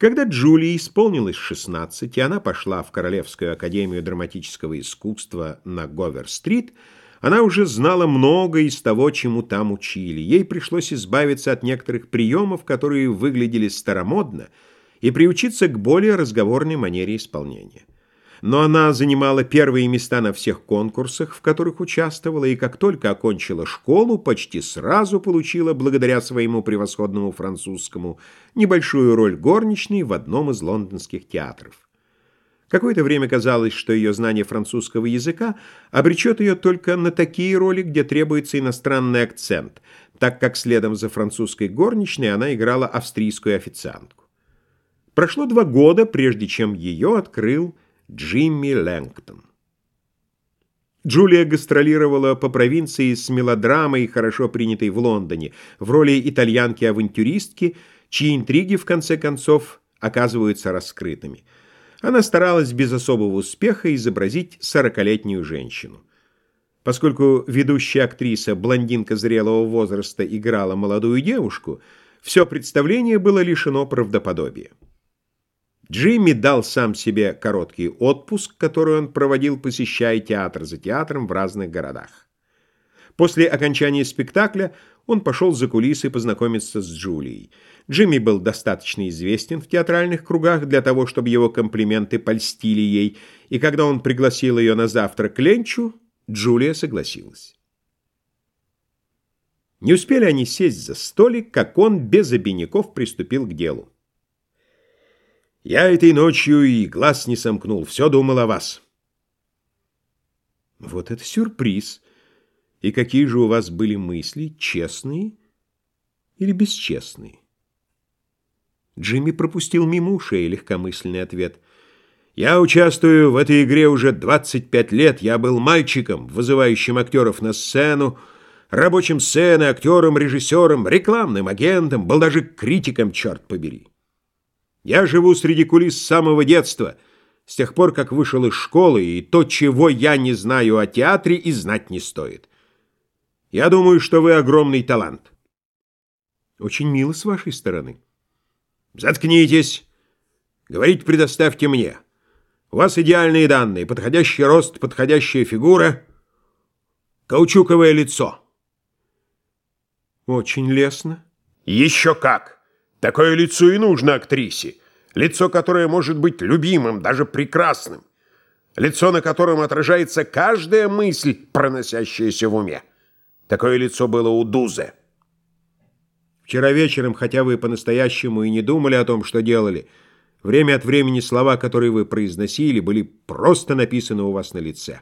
Когда Джулии исполнилось 16, и она пошла в Королевскую академию драматического искусства на Говер-стрит, она уже знала много из того, чему там учили. Ей пришлось избавиться от некоторых приемов, которые выглядели старомодно, и приучиться к более разговорной манере исполнения но она занимала первые места на всех конкурсах, в которых участвовала, и как только окончила школу, почти сразу получила, благодаря своему превосходному французскому, небольшую роль горничной в одном из лондонских театров. Какое-то время казалось, что ее знание французского языка обречет ее только на такие роли, где требуется иностранный акцент, так как следом за французской горничной она играла австрийскую официантку. Прошло два года, прежде чем ее открыл Джимми Лэнгтон. Джулия гастролировала по провинции с мелодрамой, хорошо принятой в Лондоне, в роли итальянки-авантюристки, чьи интриги, в конце концов, оказываются раскрытыми. Она старалась без особого успеха изобразить сорокалетнюю женщину. Поскольку ведущая актриса, блондинка зрелого возраста, играла молодую девушку, все представление было лишено правдоподобия. Джимми дал сам себе короткий отпуск, который он проводил, посещая театр за театром в разных городах. После окончания спектакля он пошел за кулисы познакомиться с Джулией. Джимми был достаточно известен в театральных кругах для того, чтобы его комплименты польстили ей, и когда он пригласил ее на завтрак к Ленчу, Джулия согласилась. Не успели они сесть за столик, как он без обиняков приступил к делу. Я этой ночью и глаз не сомкнул, все думал о вас. Вот это сюрприз. И какие же у вас были мысли, честные или бесчестные? Джимми пропустил мимо ушей легкомысленный ответ. «Я участвую в этой игре уже 25 лет. Я был мальчиком, вызывающим актеров на сцену, рабочим сцены, актером, режиссером, рекламным агентом, был даже критиком, черт побери. Я живу среди кулис с самого детства, с тех пор, как вышел из школы, и то, чего я не знаю о театре, и знать не стоит. Я думаю, что вы огромный талант. Очень мило с вашей стороны. Заткнитесь. Говорить предоставьте мне. У вас идеальные данные, подходящий рост, подходящая фигура, каучуковое лицо. Очень лестно. Еще как. Такое лицо и нужно актрисе. Лицо, которое может быть любимым, даже прекрасным. Лицо, на котором отражается каждая мысль, проносящаяся в уме. Такое лицо было у Дузе. Вчера вечером, хотя вы по-настоящему и не думали о том, что делали, время от времени слова, которые вы произносили, были просто написаны у вас на лице.